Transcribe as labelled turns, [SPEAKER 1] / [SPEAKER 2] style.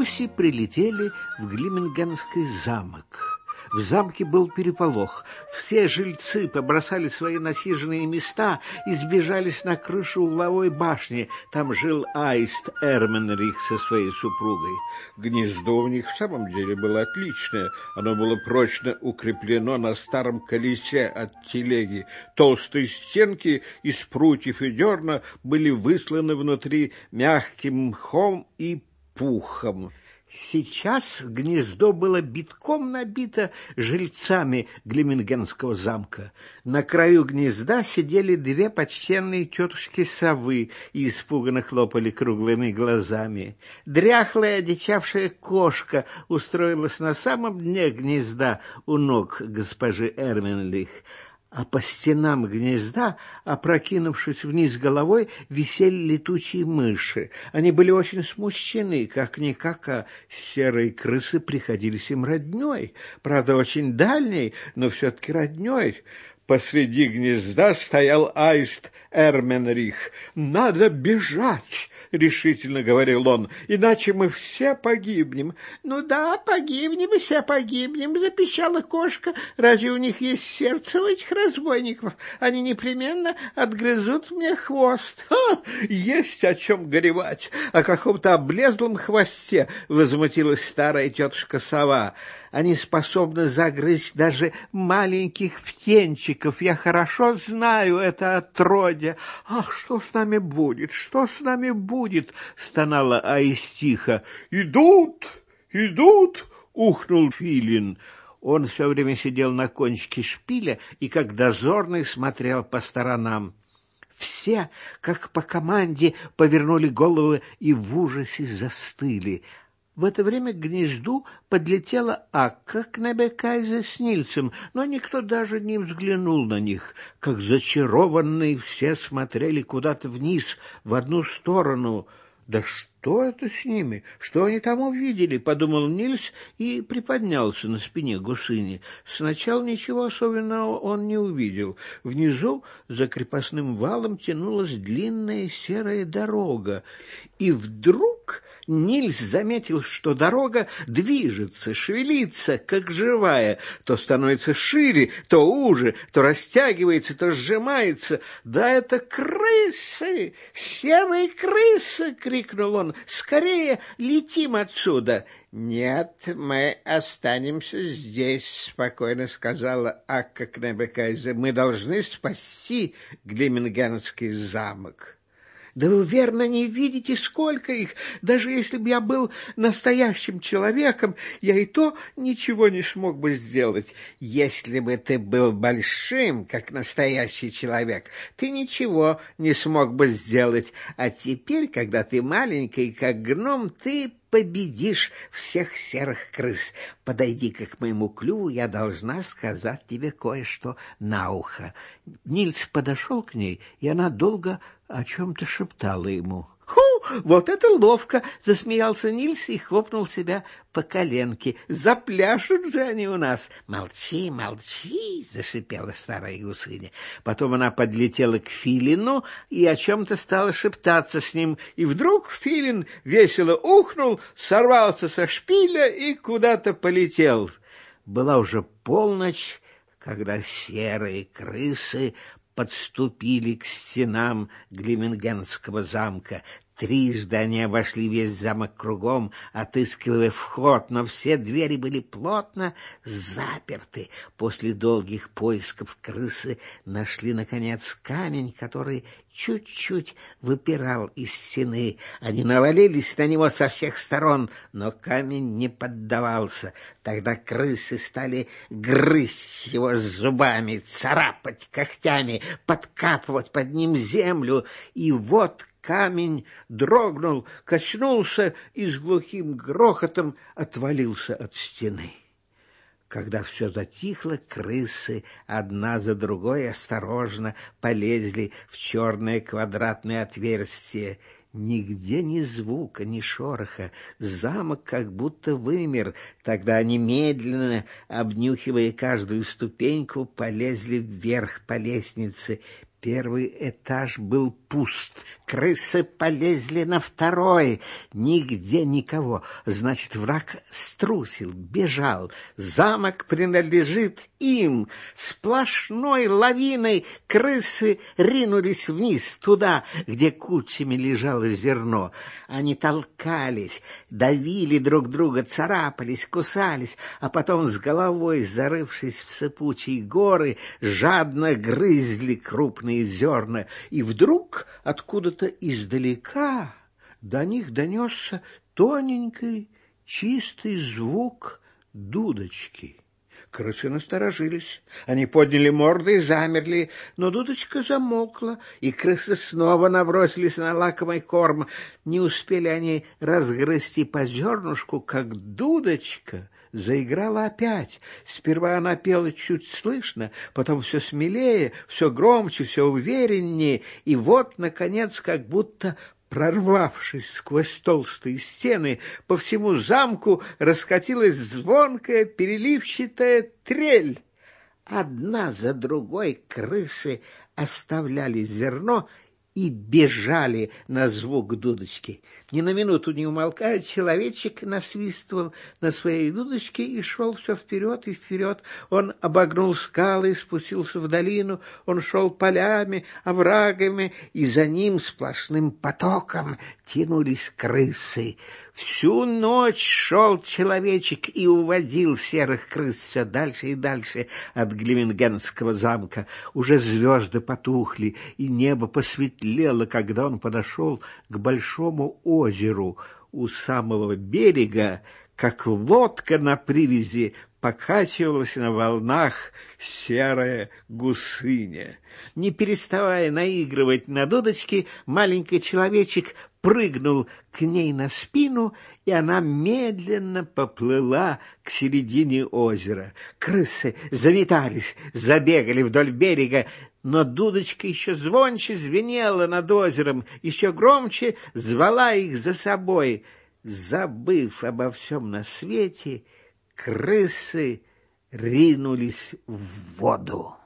[SPEAKER 1] гуси прилетели в Глимингенский замок. В замке был переполох. Все жильцы побросали свои насиженные места и сбежались на крышу угловой башни. Там жил Аист Эрменрих со своей супругой. Гнездо у них в самом деле было отличное. Оно было прочно укреплено на старом колесе от телеги. Толстые стенки из прутьев и дерна были высланы внутри мягким мхом и пухом. Сейчас гнездо было битком набито жильцами Глемингенского замка. На краю гнезда сидели две почтенные тетушки-совы и испуганно хлопали круглыми глазами. Дряхлая одичавшая кошка устроилась на самом дне гнезда у ног госпожи Эрминлих, а по стенам гнезда, опрокинувшись вниз головой, висели летучие мыши. Они были очень смущены, как-никак, а серые крысы приходились им родней, правда, очень дальней, но все-таки родней. Посреди гнезда стоял аист Эрменрих. «Надо бежать!» — решительно говорил он, — «иначе мы все погибнем». «Ну да, погибнем, все погибнем», — запищала кошка. «Разве у них есть сердце у этих разбойников? Они непременно отгрызут мне хвост».
[SPEAKER 2] «Ха! Есть о чем горевать! О каком-то облезлом хвосте!» — возмутилась старая тетушка-сова.
[SPEAKER 1] Они способны загрызть даже маленьких птенчиков. Я хорошо знаю это отродье. Ах, что с нами будет? Что с нами будет? стонала Аистиха.
[SPEAKER 2] Идут, идут, ухнул Филин.
[SPEAKER 1] Он все время сидел на кончике шпиля и, как дозорный, смотрел по сторонам. Все, как по команде, повернули головы и в ужасе застыли. В это время к гнезду подлетела Акка к Небекайзе с Нильцем, но никто даже не взглянул на них. Как зачарованные все смотрели куда-то вниз, в одну сторону. «Да что это с ними? Что они там увидели?» — подумал Нильс и приподнялся на спине гусыни. Сначала ничего особенного он не увидел. Внизу за крепостным валом тянулась длинная серая дорога, и вдруг Нильс заметил, что дорога движется, шевелится, как живая, то становится шире, то уже, то растягивается, то сжимается. «Да это крысы! Серые крысы!» — крикнул он. «Скорее летим отсюда!» «Нет, мы останемся здесь», — спокойно сказала Акка Кнебекайзе. «Мы должны спасти Глимингенский замок». Да вы верно не видите, сколько их. Даже если бы я был настоящим человеком, я и то ничего не смог бы сделать. Если бы ты был большим, как настоящий человек, ты ничего не смог бы сделать. А теперь, когда ты маленький, как гном, ты победишь всех серых крыс. Подойди-ка к моему клюву, я должна сказать тебе кое-что на ухо. Нильс подошел к ней, и она долго о чем-то шептала ему. «Ху! Вот это ловко!» — засмеялся Нильс и хлопнул себя по коленке. «Запляшут же они у нас!» «Молчи, молчи!» — зашипела старая гусыня. Потом она подлетела к Филину и о чем-то стала шептаться с ним. И вдруг Филин весело ухнул, сорвался со шпиля и куда-то полетел. Была уже полночь, когда серые крысы подступили к стенам Глимингенского замка. Трижды они обошли весь замок кругом, отыскивая вход, но все двери были плотно заперты. После долгих поисков крысы нашли, наконец, камень, который чуть-чуть выпирал из стены. Они навалились на него со всех сторон, но камень не поддавался. Тогда крысы стали грызть его зубами, царапать когтями, подкапывать под ним землю, и вот Камень дрогнул, качнулся и с глухим грохотом отвалился от стены. Когда все затихло, крысы одна за другой осторожно полезли в черное квадратное отверстие. Нигде ни звука, ни шороха. Замок как будто вымер. Тогда они медленно, обнюхивая каждую ступеньку, полезли вверх по лестнице. Первый этаж был пуст. Крысы полезли на второй. Нигде никого. Значит, враг струсил, бежал. Замок принадлежит им. Сплошной лавиной крысы ринулись вниз, туда, где кучами лежало зерно. Они толкались, давили друг друга, царапались, кусались, а потом с головой, зарывшись в сыпучие горы, жадно грызли крупные крупные зерна, и вдруг откуда-то издалека до них донесся тоненький чистый звук дудочки. Крысы насторожились. Они подняли морды и замерли, но дудочка замолкла, и крысы снова набросились на лакомый корм. Не успели они разгрызти по зернышку, как дудочка заиграла опять. Сперва она пела чуть слышно, потом все смелее, все громче, все увереннее, и вот, наконец, как будто прорвавшись сквозь толстые стены, по всему замку раскатилась звонкая переливчатая трель. Одна за другой крысы оставляли зерно и бежали на звук дудочки. Ни на минуту не умолкая, человечек насвистывал на своей дудочке и шел все вперед и вперед. Он обогнул скалы, спустился в долину, он шел полями, оврагами, и за ним сплошным потоком тянулись крысы. Всю ночь шел человечек и уводил серых крыс все дальше и дальше от Глевенгенского замка. Уже звезды потухли, и небо посветлело, когда он подошел к большому озеру у самого берега, как лодка на привязи покачивалась на волнах серая гусыня. Не переставая наигрывать на дудочке, маленький человечек прыгнул к ней на спину, и она медленно поплыла к середине озера. Крысы заметались, забегали вдоль берега, но дудочка еще звонче звенела над озером, еще громче звала их за собой. Забыв обо всем на свете, крысы ринулись в воду.